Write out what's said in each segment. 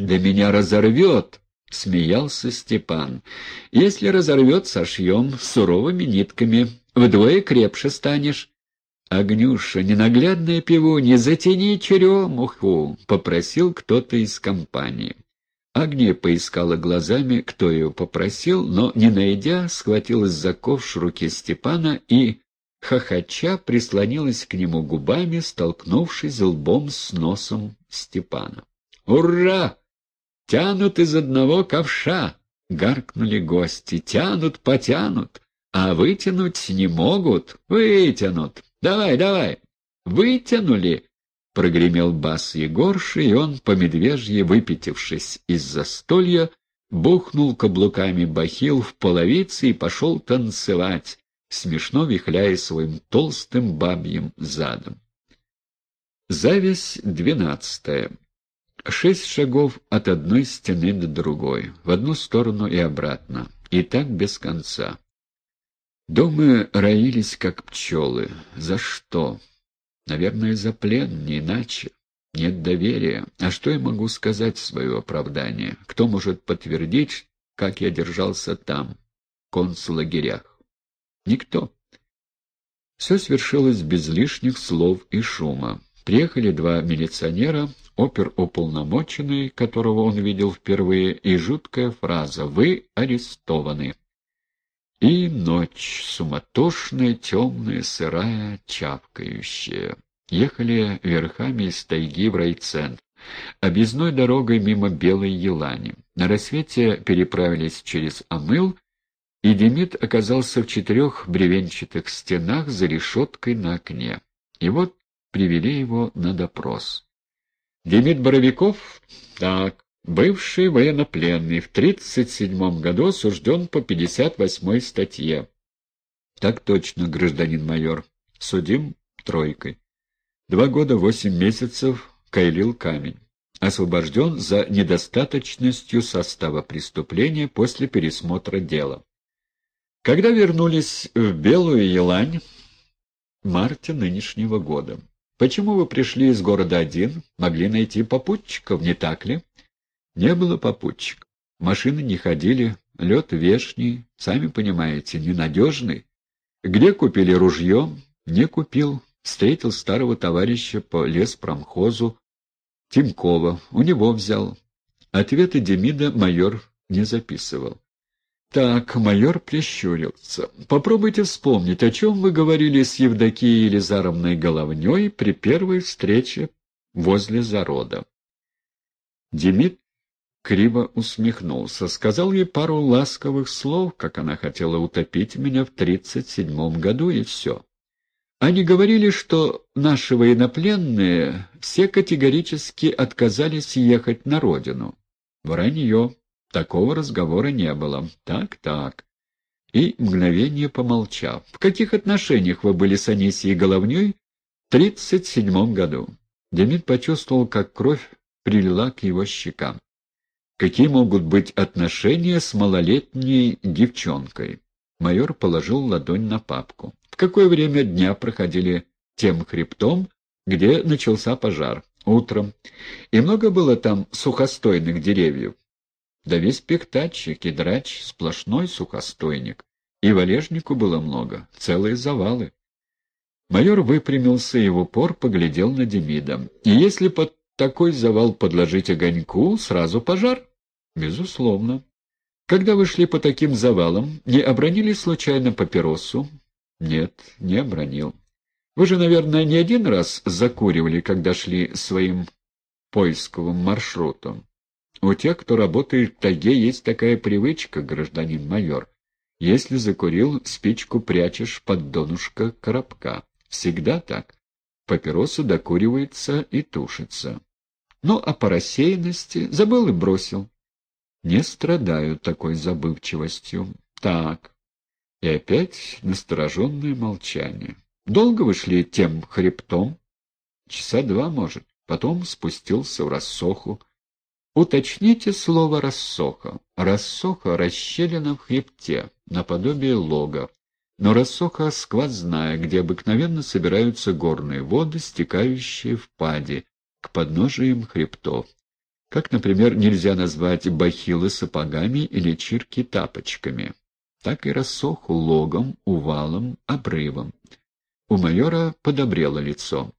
Да меня разорвет! — смеялся Степан. — Если разорвет, сошьем суровыми нитками. Вдвое крепше станешь. — Огнюша, ненаглядная пивунья, затяни черемуху! — попросил кто-то из компании. Агния поискала глазами, кто ее попросил, но, не найдя, схватилась за ковш руки Степана и, хохоча, прислонилась к нему губами, столкнувшись лбом с носом Степана. «Ура! Тянут из одного ковша!» — гаркнули гости. «Тянут, потянут, а вытянуть не могут. Вытянут! Давай, давай! Вытянули!» — прогремел бас Егорши, и он, по медвежье выпятившись из застолья, бухнул каблуками бахил в половице и пошел танцевать, смешно вихляя своим толстым бабьим задом. Зависть двенадцатая. Шесть шагов от одной стены до другой, в одну сторону и обратно, и так без конца. Дома роились, как пчелы. За что? Наверное, за плен, не иначе. Нет доверия. А что я могу сказать в свое оправдание? Кто может подтвердить, как я держался там, в концлагерях? Никто. Все свершилось без лишних слов и шума. Приехали два милиционера, оперуполномоченный, которого он видел впервые, и жуткая фраза «Вы арестованы». И ночь, суматошная, темная, сырая, чавкающая. Ехали верхами из тайги в райцентр, объездной дорогой мимо Белой Елани. На рассвете переправились через Амыл, и Демид оказался в четырех бревенчатых стенах за решеткой на окне. И вот привели его на допрос. Демид Боровиков? Так, Бывший военнопленный в 1937 году осужден по 58 статье. Так точно, гражданин майор. Судим тройкой. Два года восемь месяцев кайлил камень. Освобожден за недостаточностью состава преступления после пересмотра дела. Когда вернулись в Белую Елань, марте нынешнего года. Почему вы пришли из города один? Могли найти попутчиков, не так ли? Не было попутчиков. Машины не ходили, лед вешний, сами понимаете, ненадежный. Где купили ружье? Не купил. Встретил старого товарища по леспромхозу Тимкова. У него взял. Ответы Демида майор не записывал. Так, майор прищурился. Попробуйте вспомнить, о чем вы говорили с Евдокией Елизаровной Головней при первой встрече возле зарода. Демид криво усмехнулся, сказал ей пару ласковых слов, как она хотела утопить меня в тридцать седьмом году, и все. Они говорили, что наши военнопленные все категорически отказались ехать на родину. Вранье. Такого разговора не было. Так-так. И, мгновение помолчав, в каких отношениях вы были с Анисией Головней в тридцать седьмом году? Демид почувствовал, как кровь прилила к его щекам. Какие могут быть отношения с малолетней девчонкой? Майор положил ладонь на папку. В какое время дня проходили тем хребтом, где начался пожар? Утром. И много было там сухостойных деревьев? Да весь пектач и кедрач — сплошной сухостойник. И валежнику было много, целые завалы. Майор выпрямился и в упор поглядел на Демида. И если под такой завал подложить огоньку, сразу пожар? Безусловно. Когда вы шли по таким завалам, не обронили случайно папиросу? Нет, не обронил. Вы же, наверное, не один раз закуривали, когда шли своим поисковым маршрутом. У тех, кто работает в тайге, есть такая привычка, гражданин майор. Если закурил, спичку прячешь под донышко коробка. Всегда так. Папироса докуривается и тушится. Ну, а по рассеянности забыл и бросил. Не страдаю такой забывчивостью. Так. И опять настороженное молчание. Долго вы шли тем хребтом? Часа два, может. Потом спустился в рассоху. Уточните слово «рассоха». Рассоха — расщелина в хребте, наподобие лога. Но рассоха сквозная, где обыкновенно собираются горные воды, стекающие в пади, к подножиям хребтов. Как, например, нельзя назвать бахилы сапогами или чирки тапочками, так и рассоху логом, увалом, обрывом. У майора подобрело лицо.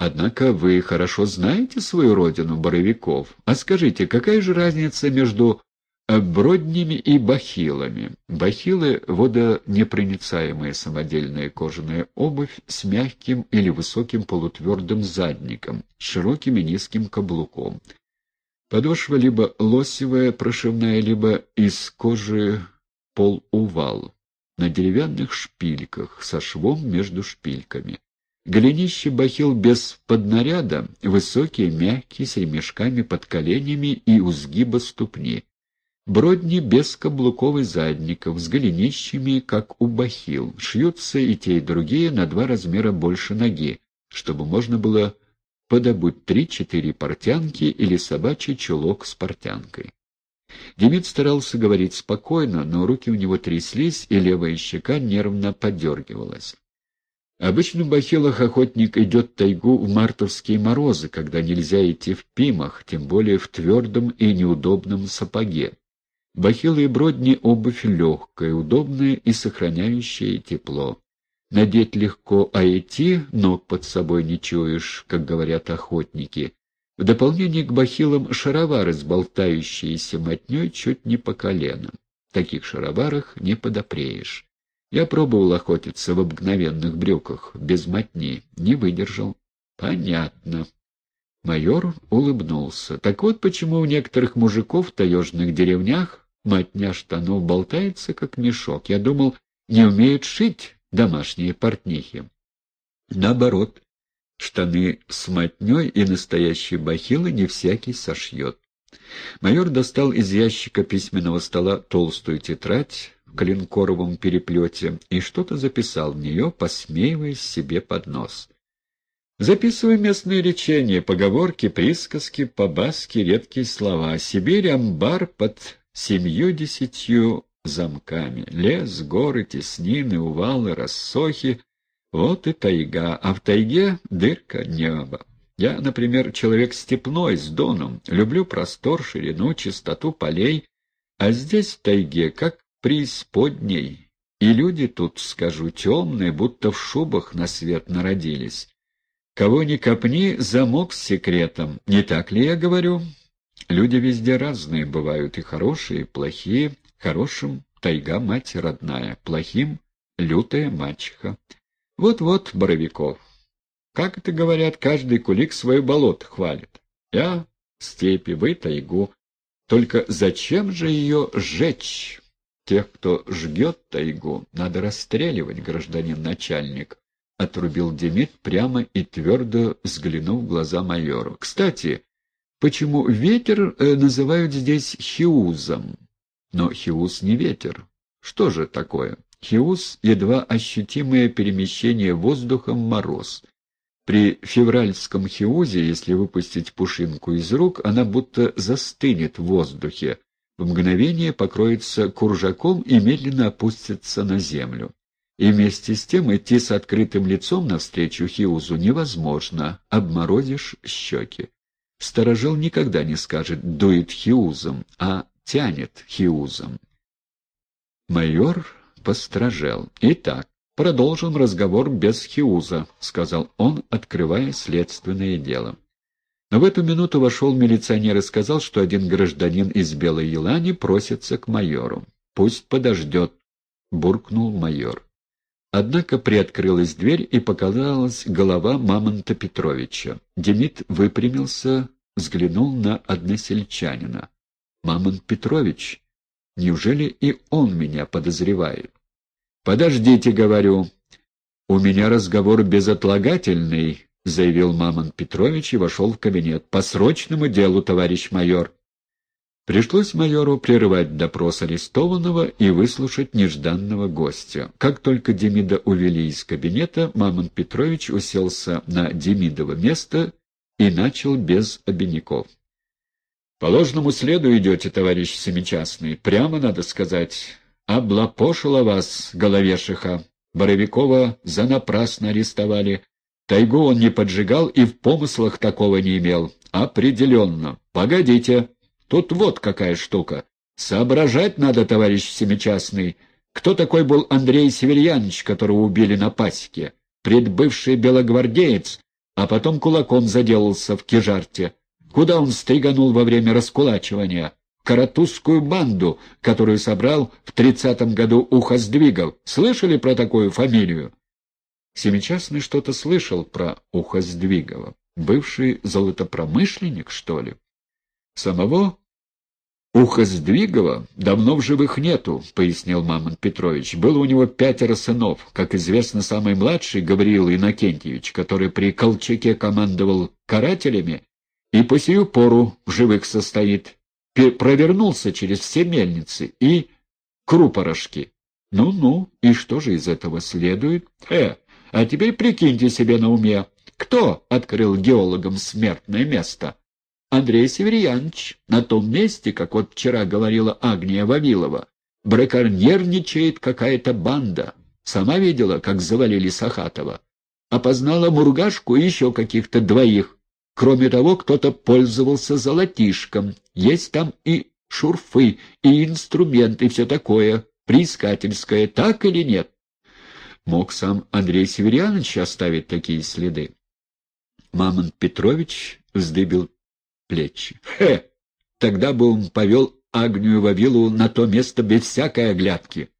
Однако вы хорошо знаете свою родину, Боровиков. А скажите, какая же разница между броднями и бахилами? Бахилы — водонепроницаемая самодельная кожаная обувь с мягким или высоким полутвердым задником, с широким и низким каблуком. Подошва либо лосевая, прошивная, либо из кожи полувал, на деревянных шпильках, со швом между шпильками. Голенище бахил без поднаряда, высокие, мягкие, с ремешками под коленями и у сгиба ступни. Бродни без каблуков и задников, с голенищами, как у бахил. Шьются и те, и другие на два размера больше ноги, чтобы можно было подобуть три-четыре портянки или собачий чулок с портянкой. Демид старался говорить спокойно, но руки у него тряслись, и левая щека нервно подергивалась. Обычно бахилах охотник идет тайгу в мартовские морозы, когда нельзя идти в пимах, тем более в твердом и неудобном сапоге. Бахилы и бродни — обувь легкая, удобная и сохраняющая тепло. Надеть легко, а идти ног под собой не чуешь, как говорят охотники. В дополнение к бахилам шаровары с болтающейся мотней чуть не по колено. В таких шароварах не подопреешь. Я пробовал охотиться в обыкновенных брюках, без мотни, не выдержал. Понятно. Майор улыбнулся. Так вот почему у некоторых мужиков в таежных деревнях мотня штанов болтается, как мешок. Я думал, не умеют шить домашние портнихи. Наоборот, штаны с мотней и настоящие бахилы не всякий сошьет. Майор достал из ящика письменного стола толстую тетрадь, клинкоровом переплете и что-то записал в нее, посмеиваясь себе под нос. Записывай местные речения, поговорки, присказки, по-баски, редкие слова. Сибирь — амбар под семью-десятью замками. Лес, горы, теснины, увалы, рассохи — вот и тайга, а в тайге — дырка неба. Я, например, человек степной, с доном, люблю простор, ширину, чистоту полей, а здесь, в тайге, как преисподней, и люди тут, скажу, темные, будто в шубах на свет народились. Кого ни копни, замок с секретом. Не так ли я говорю? Люди везде разные бывают, и хорошие, и плохие. Хорошим — тайга мать родная, плохим — лютая мачеха. Вот-вот, Боровиков. Как это говорят, каждый кулик свое болото хвалит. Я — степи, вы — тайгу. Только зачем же ее сжечь? Тех, кто жгет тайгу, надо расстреливать, гражданин начальник, — отрубил Демид прямо и твердо взглянув в глаза майору. — Кстати, почему ветер э, называют здесь хиузом? Но хиуз не ветер. Что же такое? Хиуз — едва ощутимое перемещение воздуха в мороз. При февральском хиузе, если выпустить пушинку из рук, она будто застынет в воздухе, в мгновение покроется куржаком и медленно опустится на землю. И вместе с тем идти с открытым лицом навстречу Хиузу невозможно, обморозишь щеки. Сторожил никогда не скажет «дует Хиузом», а «тянет Хиузом». Майор постражел. «Итак, продолжим разговор без Хиуза», — сказал он, открывая следственное дело. Но в эту минуту вошел милиционер и сказал, что один гражданин из Белой Елани просится к майору. «Пусть подождет», — буркнул майор. Однако приоткрылась дверь, и показалась голова Мамонта Петровича. Демид выпрямился, взглянул на односельчанина. «Мамонт Петрович, неужели и он меня подозревает?» «Подождите, — говорю, — у меня разговор безотлагательный, — заявил Мамон Петрович и вошел в кабинет. — По срочному делу, товарищ майор. Пришлось майору прерывать допрос арестованного и выслушать нежданного гостя. Как только Демида увели из кабинета, Мамон Петрович уселся на Демидово место и начал без обиняков. — По ложному следу идете, товарищ Семичастный. Прямо, надо сказать, облапошила вас, головешиха. Боровикова занапрасно арестовали. Тайгу он не поджигал и в помыслах такого не имел. Определенно. Погодите. Тут вот какая штука. Соображать надо, товарищ Семичастный. Кто такой был Андрей Северьянович, которого убили на пасеке? Предбывший белогвардеец, а потом кулаком заделался в Кижарте. Куда он стриганул во время раскулачивания? Каратузскую банду, которую собрал в тридцатом году Ухоздвигов. Слышали про такую фамилию? Семичастный что-то слышал про Ухоздвигова. Бывший золотопромышленник, что ли? Самого Ухоздвигова давно в живых нету, — пояснил Мамон Петрович. Было у него пятеро сынов. Как известно, самый младший, Гавриил Иннокентьевич, который при Колчаке командовал карателями, и по сию пору в живых состоит. Провернулся через все мельницы и крупорошки. Ну-ну, и что же из этого следует? Э, а теперь прикиньте себе на уме, кто открыл геологам смертное место? Андрей Северьянович, на том месте, как вот вчера говорила Агния Вавилова, браконьерничает какая-то банда. Сама видела, как завалили Сахатова. Опознала Мургашку и еще каких-то двоих. Кроме того, кто-то пользовался золотишком. Есть там и шурфы, и инструменты, и все такое, приискательское, так или нет? Мог сам Андрей Северьянович оставить такие следы? Мамонт Петрович вздыбил плечи. Хе! Тогда бы он повел Агнию Вавилу на то место без всякой оглядки.